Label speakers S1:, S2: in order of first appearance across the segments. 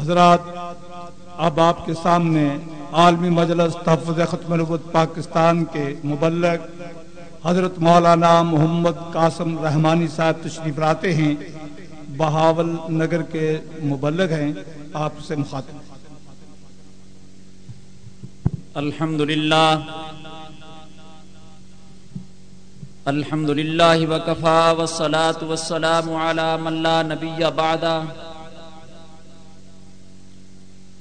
S1: حضرات، اب آپ کے سامنے عالمی مجلس تحفظ ختم نبوت پاکستان کے مبلغ حضرت مولانا محمد قاسم رحمانی صاحب تشریف لاتے ہیں۔ بہاول نگر کے مبلغ ہیں، آپ سے مخاطب۔
S2: الحمد للہ الحمد للہ وکفا والصلاة والسلام على من لا نبی بعدا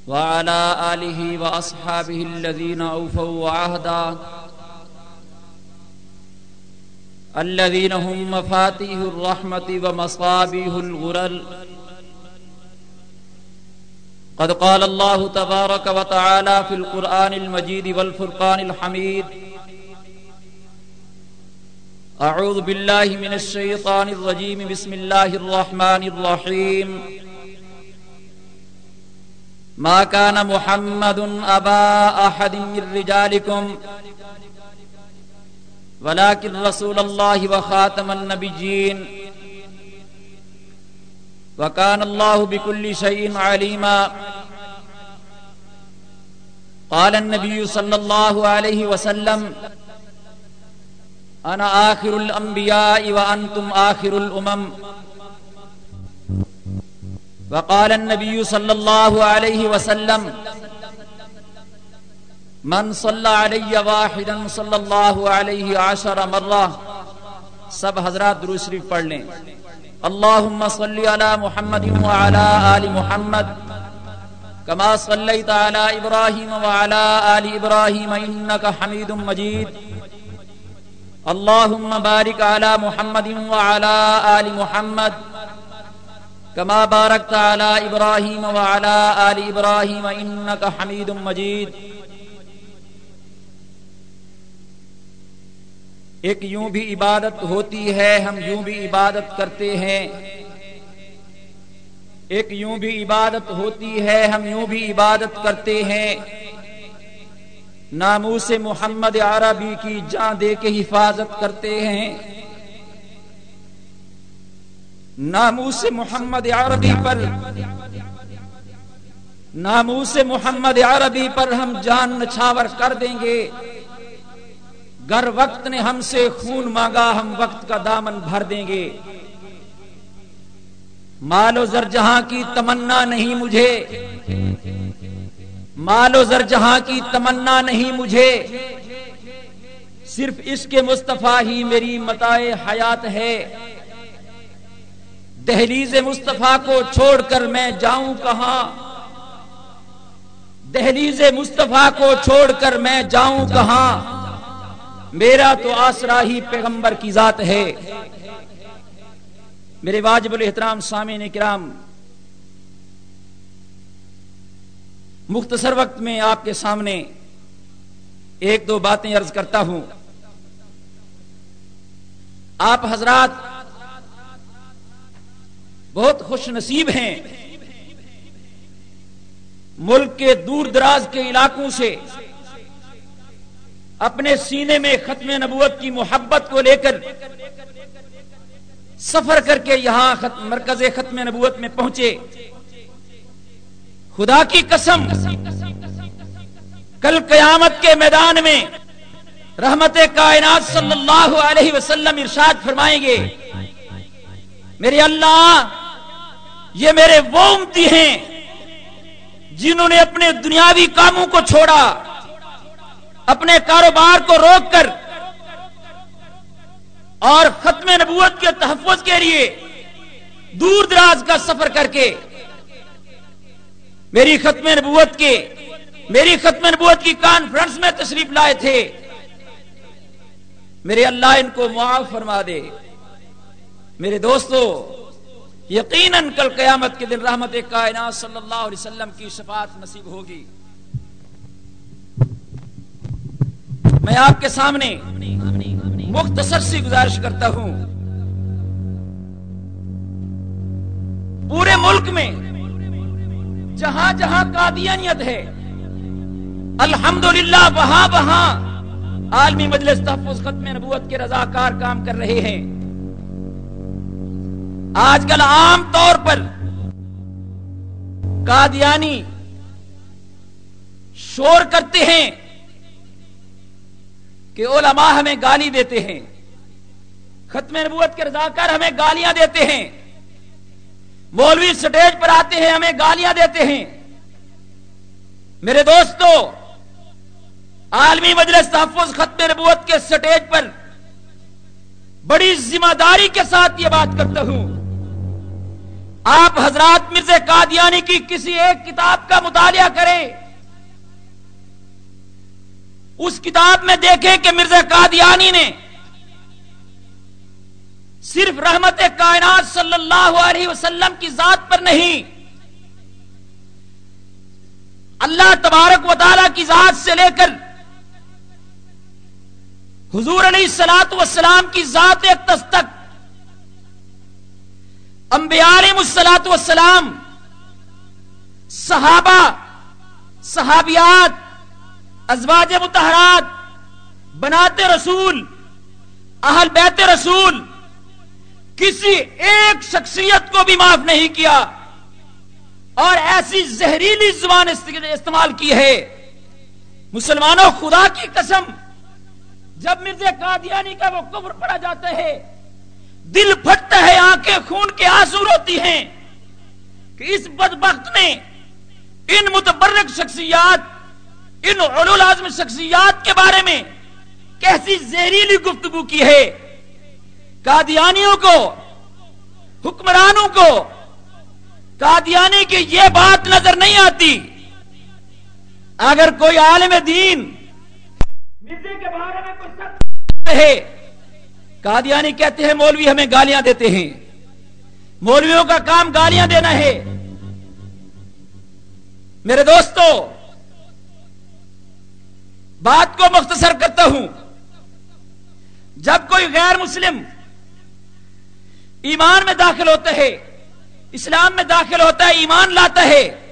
S2: وعلى آله وأصحابه الذين أوفوا وعهدا. الذين هم مفاتيه الرحمة ومصابيه الغرل قد قال الله تبارك وتعالى في القرآن المجيد والفرقان الحميد. أعوذ بالله من الشيطان الرجيم. بسم الله الرحمن الرحيم. ما كان محمد أبا أحد من رجالكم. ولكن رسول الله وخاتم النبيين. وكان الله بكل شيء عليما. قال النبي صلى الله عليه وسلم أنا آخر الأنبياء وأنتم آخر الأمم. وقال النبي صلى الله عليه وسلم، من صلى علي واحدا صلى الله عليه عشر مرة سب حضرات درود شریف پڑھ لیں۔ اللهم صل على محمد وعلى آل محمد، كما صليت على إبراهيم وعلى آل إبراهيم، إنك حميد مجيد اللهم بارك على محمد وعلى آل محمد كما باركت على إبراهيم وعلى آل إبراهيم إنك حميد مجيد ایک یوں بھی عبادت ہوتی ہے، ہم یوں بھی عبادت کرتے ہیں۔ ایک یوں بھی عبادت ہوتی ہے، ہم یوں بھی عبادت کرتے ہیں۔ ناموس محمد عربی کی جان دے کے حفاظت کرتے ہیں۔ ناموس محمد عربی پر. ناموس محمد عربی پر ہم جان نچھاور کر دیں گے. گر وقت نے ہم سے خون مانگا، ہم وقت کا دامن بھر دیں گے. مال و زر جہاں کی تمنا نہیں مجھے. مال و زر جہاں کی تمنا نہیں مجھے. صرف اس کے مصطفیٰ ہی میری متائے حیات ہے. دہلیز مصطفیٰ کو چھوڑ کر میں جاؤں کہاں؟ دہلیز مصطفیٰ کو چھوڑ کر میں جاؤں کہاں؟ میرا تو آسرا ہی پیغمبر کی ذات ہے۔ میرے واجب الحترام سامعین کرام، مختصر وقت میں آپ کے سامنے ایک دو باتیں عرض کرتا ہوں۔ آپ حضرات بہت خوش نصیب ہیں۔ ملک کے دور دراز کے علاقوں سے اپنے سینے میں ختم نبوت کی محبت کو لے کر سفر کر کے یہاں مرکز ختم نبوت میں پہنچے۔ خدا کی قسم، کل قیامت کے میدان میں رحمت کائنات صلی اللہ علیہ وسلم ارشاد فرمائیں گے۔ میرے اللہ یہ میرے وہ امتی ہیں جنہوں نے اپنے دنیاوی کاموں کو چھوڑا، اپنے کاروبار کو روک کر اور ختم نبوت کے تحفظ کے لیے دور دراز کا سفر کر کے میری ختم نبوت کے، میری ختم نبوت کی کانفرنس میں تشریف لائے تھے۔ میرے اللہ ان کو معاف فرما دے۔ میرے دوستو یقیناً کل قیامت کے دن رحمت کائنات صلی اللہ علیہ وسلم کی شفاعت نصیب ہوگی۔ میں آپ کے سامنے مختصر سی گزارش کرتا ہوں۔ پورے ملک میں جہاں جہاں قادیانیت ہے، الحمدللہ وہاں وہاں عالمی مجلس تحفظ ختم نبوت کے رضاکار کام کر رہے ہیں۔ آج کل عام طور پر قادیانی شور کرتے ہیں کہ علماء ہمیں گالی دیتے ہیں، ختم نبوت کے رضاکار ہمیں گالیاں دیتے ہیں، مولوی سٹیج پر آتے ہیں، ہمیں گالیاں دیتے ہیں۔ میرے دوستو، عالمی مجلس تحفظ ختم نبوت کے سٹیج پر بڑی ذمہ داری کے ساتھ یہ بات کرتا ہوں۔ آپ حضرات مرزا قادیانی کی کسی ایک کتاب کا مطالعہ کریں۔ اس کتاب میں دیکھیں کہ مرزا قادیانی نے صرف رحمت کائنات صلی اللہ علیہ وسلم کی ذات پر نہیں، اللہ تبارک و تعالی کی ذات سے لے کر حضور علیہ سلاط وسلام کی ذات تک انبیاء علیہ وسلام صحابہ، صحابیات، ازواج متحرات بناتے رسول، اہل بیت رسول، کسی ایک شخصیت کو بھی معاف نہیں کیا اور ایسی زہریلی زبان استعمال کی ہے۔ مسلمانوں، خدا کی قسم، جب مرزا قادیانی کا وہ کفر پڑا جاتا ہے دل پھٹتا ہے، آنکھیں خون کے آنسو روتی ہیں۔ کہ اس بدبخت نے ان متبرک شخصیات، ان علول شخصیات کے بارے میں کیسی زہریلی گفتگو کی ہے۔ قادیانیوں کو، حکمرانوں کو قادیانی کی یہ بات نظر نہیں آتی۔ اگر کوئی عالم دین کے بارے میں کچھ ہے قادیانی کہتے ہیں مولوی ہمیں گالیاں دیتے ہیں۔ مولویوں کا کام گالیاں دینا ہے۔ میرے دوستو، بات کو مختصر کرتا ہوں۔ جب کوئی غیر مسلم ایمان میں داخل ہوتا ہے، اسلام میں داخل ہوتا ہے، ایمان لاتا ہے